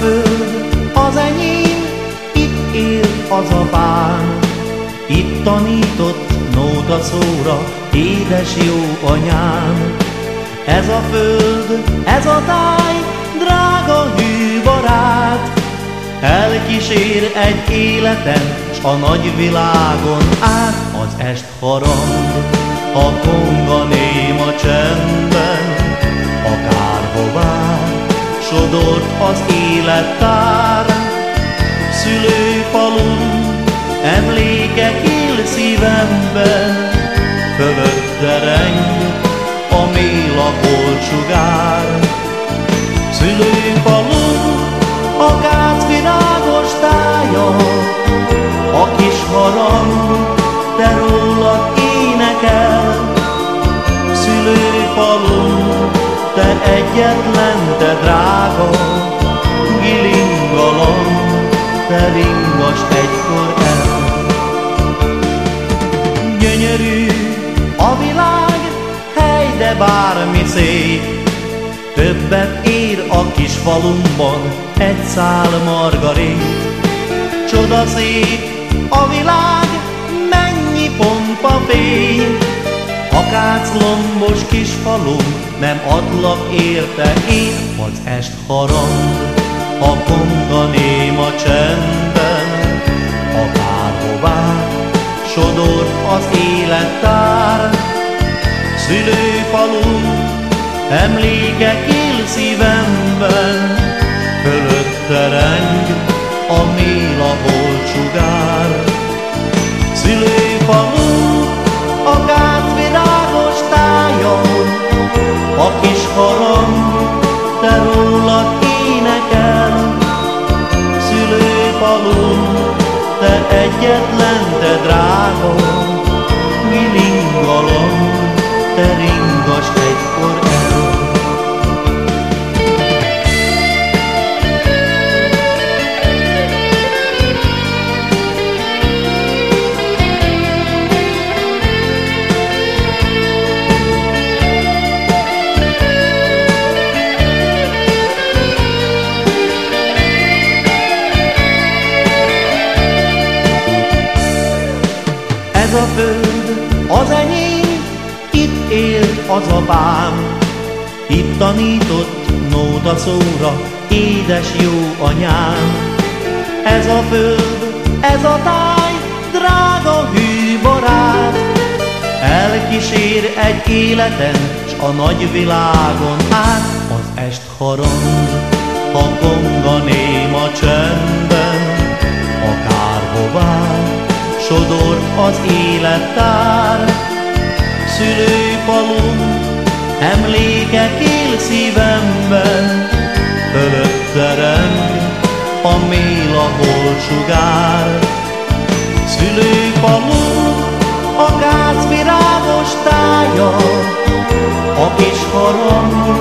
föld az enyém, itt él az a apám. Itt tanított nóta szóra, édes jó anyám. Ez a föld, ez a táj, drága hű barát, Elkísér egy életen, s a nagy világon át az est harang, a konga élettár. Szülőfalun emlékek él szívemben, fölötte reng a mély lakolcsugár. Szülőfalun a kác virágos tája, a kis harang, te rólad énekel. Szülőfalun, te egyetlen, te drága, gilingalom, te ringas egykor el. Gyönyörű a világ, hely, de bármi szép, Többet ér a kis falumban egy szál margarét. Csoda szép a világ, mennyi pompa fény, Akác lombos kis falum, nem adlak érte én az est harang, a konga néma csendben, akárhová sodort az élettár. Szülőfalum, emlékek él szívemben, fölötte reng a mély lahol csugár. Szülőfalu, a gát virágos tájon, a kis harang, egyetlen, te drága, gilingalom, te ringas Ez a föld az enyém, itt él az apám, itt tanított nóta szóra, édes jó anyám. Ez a föld, ez a táj, drága hű barát, elkísér egy életen, s a nagy világon át az est harang, a konga néma csendben, akárhová sodort az élettár. Szülőfalun emlékek él szívemben, fölötte reng a mély lahol sugár. Szülőfalun a gác virágos tája, a kis harang,